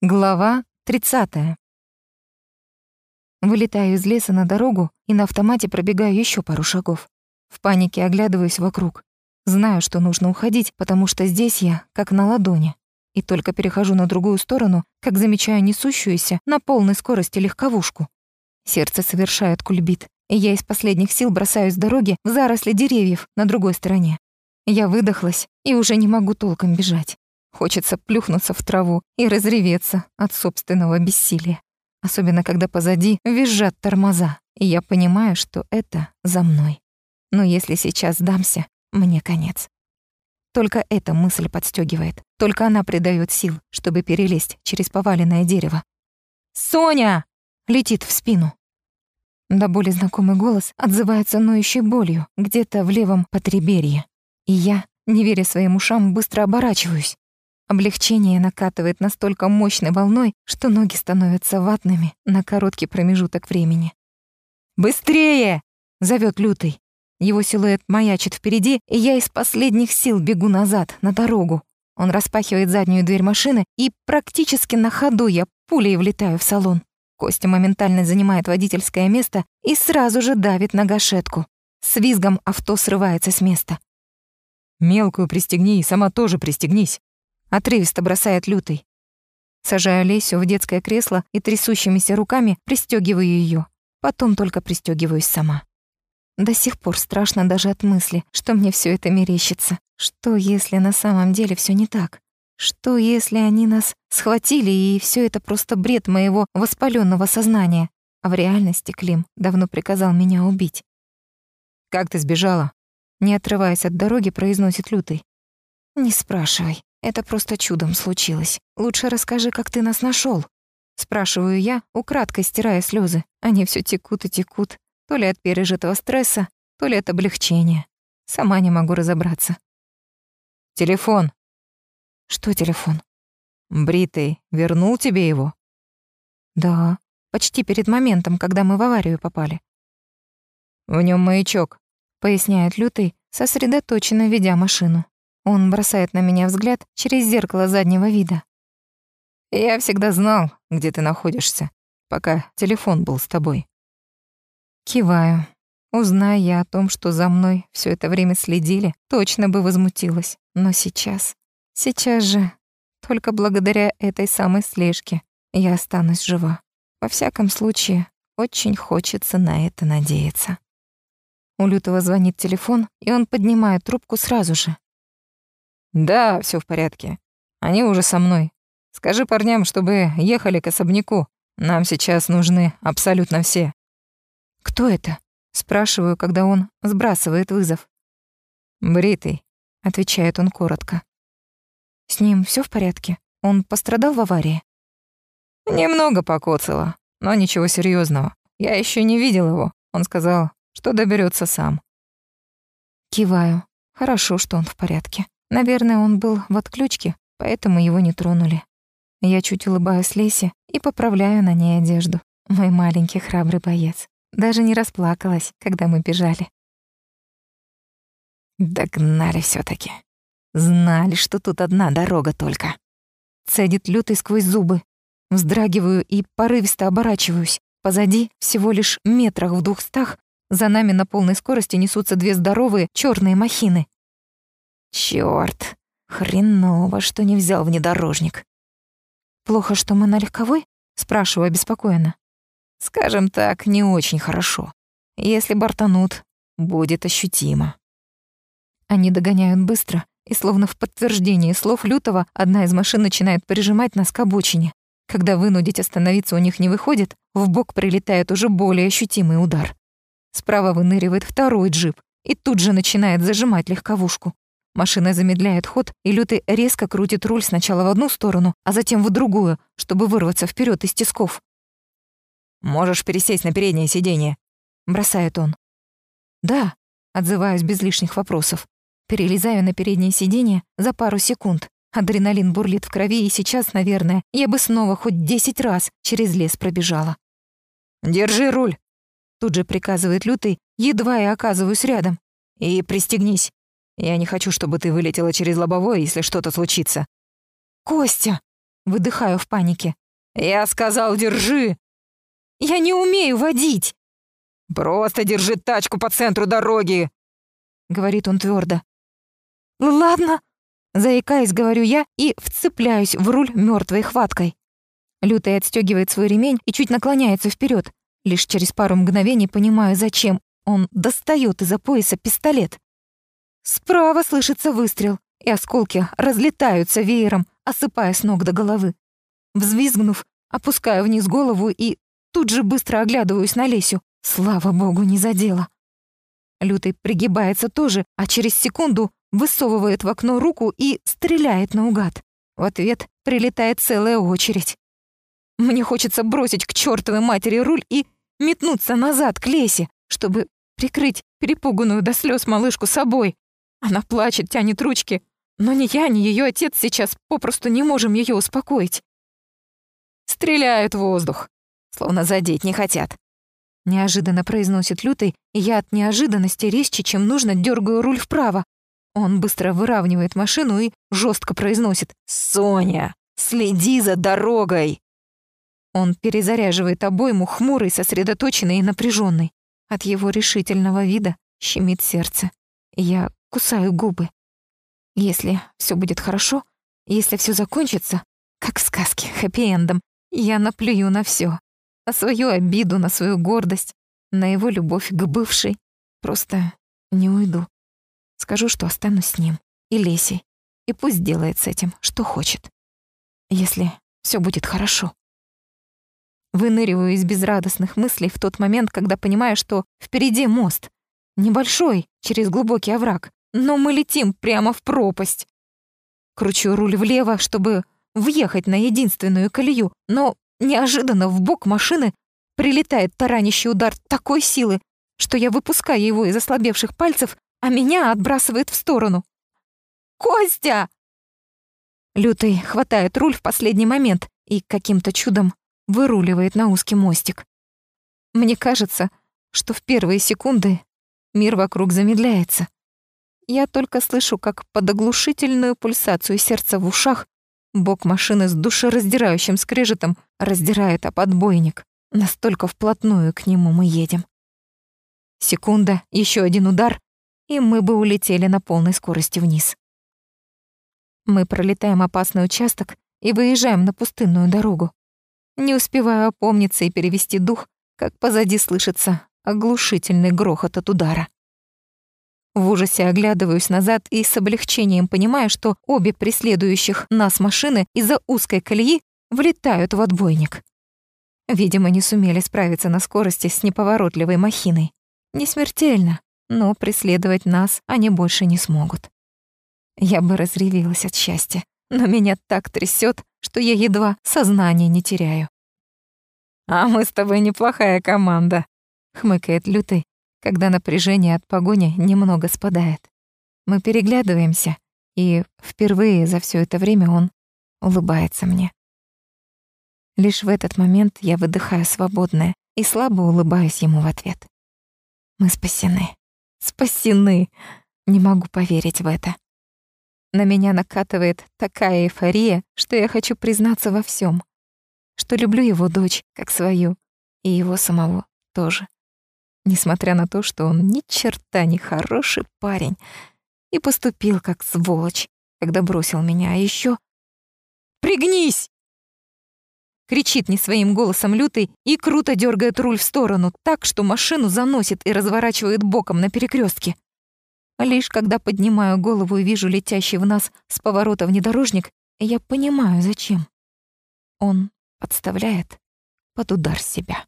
Глава 30. Вылетаю из леса на дорогу и на автомате пробегаю еще пару шагов. В панике оглядываюсь вокруг. Знаю, что нужно уходить, потому что здесь я как на ладони. И только перехожу на другую сторону, как замечаю несущуюся на полной скорости легковушку. Сердце совершает кульбит, и я из последних сил бросаюсь с дороги в заросли деревьев на другой стороне. Я выдохлась и уже не могу толком бежать. Хочется плюхнуться в траву и разреветься от собственного бессилия. Особенно, когда позади визжат тормоза, и я понимаю, что это за мной. Но если сейчас сдамся, мне конец. Только эта мысль подстегивает. Только она придает сил, чтобы перелезть через поваленное дерево. «Соня!» — летит в спину. До боли знакомый голос отзывается ноющей болью где-то в левом потреберье. И я, не веря своим ушам, быстро оборачиваюсь. Облегчение накатывает настолько мощной волной, что ноги становятся ватными на короткий промежуток времени. «Быстрее!» — зовет Лютый. Его силуэт маячит впереди, и я из последних сил бегу назад, на дорогу. Он распахивает заднюю дверь машины, и практически на ходу я пулей влетаю в салон. Костя моментально занимает водительское место и сразу же давит на гашетку. С визгом авто срывается с места. «Мелкую пристегни и сама тоже пристегнись», Отрывисто бросает лютый. Сажаю Лесю в детское кресло и трясущимися руками пристегиваю ее. Потом только пристегиваюсь сама. До сих пор страшно даже от мысли, что мне все это мерещится. Что, если на самом деле все не так? Что, если они нас схватили, и все это просто бред моего воспаленного сознания? А в реальности Клим давно приказал меня убить. «Как ты сбежала?» Не отрываясь от дороги, произносит Лютый. «Не спрашивай. Это просто чудом случилось. Лучше расскажи, как ты нас нашел. Спрашиваю я, украдкой стирая слезы. Они все текут и текут. То ли от пережитого стресса, то ли от облегчения. Сама не могу разобраться. «Телефон». «Что телефон?» «Бритый вернул тебе его?» «Да, почти перед моментом, когда мы в аварию попали». «В нем маячок», — поясняет Лютый, сосредоточенно ведя машину. Он бросает на меня взгляд через зеркало заднего вида. «Я всегда знал, где ты находишься, пока телефон был с тобой». Киваю. Узная я о том, что за мной все это время следили, точно бы возмутилась. Но сейчас... Сейчас же... Только благодаря этой самой слежке я останусь жива. Во всяком случае, очень хочется на это надеяться. У Лютого звонит телефон, и он поднимает трубку сразу же. «Да, все в порядке. Они уже со мной. Скажи парням, чтобы ехали к особняку. Нам сейчас нужны абсолютно все». «Кто это?» — спрашиваю, когда он сбрасывает вызов. «Бритый», — отвечает он коротко. «С ним все в порядке? Он пострадал в аварии?» «Немного покоцало, но ничего серьезного. Я еще не видел его. Он сказал, что доберется сам». Киваю. Хорошо, что он в порядке. Наверное, он был в отключке, поэтому его не тронули. Я чуть улыбаюсь Лесе и поправляю на ней одежду. Мой маленький храбрый боец. Даже не расплакалась, когда мы бежали. Догнали все таки Знали, что тут одна дорога только. Цедит лютый сквозь зубы. Вздрагиваю и порывисто оборачиваюсь. Позади, всего лишь метрах в двухстах, за нами на полной скорости несутся две здоровые черные махины. Чёрт, хреново, что не взял внедорожник. Плохо, что мы на легковой? Спрашиваю обеспокоенно. Скажем так, не очень хорошо. Если бортанут, будет ощутимо. Они догоняют быстро, и словно в подтверждение слов Лютого, одна из машин начинает прижимать нас к обочине. Когда вынудить остановиться у них не выходит, в бок прилетает уже более ощутимый удар. Справа выныривает второй джип и тут же начинает зажимать легковушку. Машина замедляет ход, и Лютый резко крутит руль сначала в одну сторону, а затем в другую, чтобы вырваться вперед из тисков. «Можешь пересесть на переднее сиденье», — бросает он. «Да», — отзываюсь без лишних вопросов. Перелезаю на переднее сиденье за пару секунд. Адреналин бурлит в крови, и сейчас, наверное, я бы снова хоть десять раз через лес пробежала. «Держи руль», — тут же приказывает Лютый, едва я оказываюсь рядом. «И пристегнись». Я не хочу, чтобы ты вылетела через лобовое, если что-то случится». «Костя!» — Выдыхаю в панике. «Я сказал, держи!» «Я не умею водить!» «Просто держи тачку по центру дороги!» Говорит он твердо. «Ладно!» Заикаясь, говорю я и вцепляюсь в руль мертвой хваткой. Лютый отстегивает свой ремень и чуть наклоняется вперед. Лишь через пару мгновений понимаю, зачем. Он достает из-за пояса пистолет. Справа слышится выстрел, и осколки разлетаются веером, осыпая с ног до головы. Взвизгнув, опускаю вниз голову и тут же быстро оглядываюсь на Лесю. Слава богу, не задела. Лютый пригибается тоже, а через секунду высовывает в окно руку и стреляет наугад. В ответ прилетает целая очередь. Мне хочется бросить к чертовой матери руль и метнуться назад к Лесе, чтобы прикрыть перепуганную до слез малышку собой. Она плачет, тянет ручки, но ни я, ни ее отец сейчас попросту не можем ее успокоить. Стреляют в воздух, словно задеть не хотят. Неожиданно произносит Лютый, и я от неожиданности резче, чем нужно, дергаю руль вправо. Он быстро выравнивает машину и жестко произносит «Соня, следи за дорогой!» Он перезаряживает обойму, хмурый, сосредоточенный и напряженный. От его решительного вида щемит сердце. Я кусаю губы. Если все будет хорошо, если все закончится, как в сказке, хэппи-эндом, я наплюю на все, На свою обиду, на свою гордость, на его любовь к бывшей. Просто не уйду. Скажу, что останусь с ним и Лесей, и пусть делает с этим, что хочет. Если все будет хорошо. Выныриваю из безрадостных мыслей в тот момент, когда понимаю, что впереди мост. Небольшой, через глубокий овраг, но мы летим прямо в пропасть. Кручу руль влево, чтобы въехать на единственную колею, но неожиданно в бок машины прилетает таранящий удар такой силы, что я выпускаю его из ослабевших пальцев, а меня отбрасывает в сторону. «Костя!» Лютый хватает руль в последний момент и каким-то чудом выруливает на узкий мостик. Мне кажется, что в первые секунды мир вокруг замедляется. Я только слышу, как под оглушительную пульсацию сердца в ушах бок машины с душераздирающим скрежетом раздирает об отбойник. Настолько вплотную к нему мы едем. Секунда, еще один удар, и мы бы улетели на полной скорости вниз. Мы пролетаем опасный участок и выезжаем на пустынную дорогу. Не успеваю опомниться и перевести дух, как позади слышится оглушительный грохот от удара. В ужасе оглядываюсь назад и с облегчением понимаю, что обе преследующих нас машины из-за узкой колеи влетают в отбойник. Видимо, не сумели справиться на скорости с неповоротливой махиной. Не смертельно, но преследовать нас они больше не смогут. Я бы разревелась от счастья, но меня так трясет, что я едва сознание не теряю. «А мы с тобой неплохая команда», — хмыкает Лютый, когда напряжение от погони немного спадает. Мы переглядываемся, и впервые за все это время он улыбается мне. Лишь в этот момент я выдыхаю свободное и слабо улыбаюсь ему в ответ. Мы спасены. Спасены. Не могу поверить в это. На меня накатывает такая эйфория, что я хочу признаться во всем, Что люблю его дочь как свою, и его самого тоже. Несмотря на то, что он ни черта не хороший парень и поступил как сволочь, когда бросил меня, а еще «Пригнись!» Кричит не своим голосом лютый и круто дергает руль в сторону, так что машину заносит и разворачивает боком на перекрестке. Лишь когда поднимаю голову и вижу летящий в нас с поворота внедорожник, я понимаю, зачем. Он подставляет под удар себя.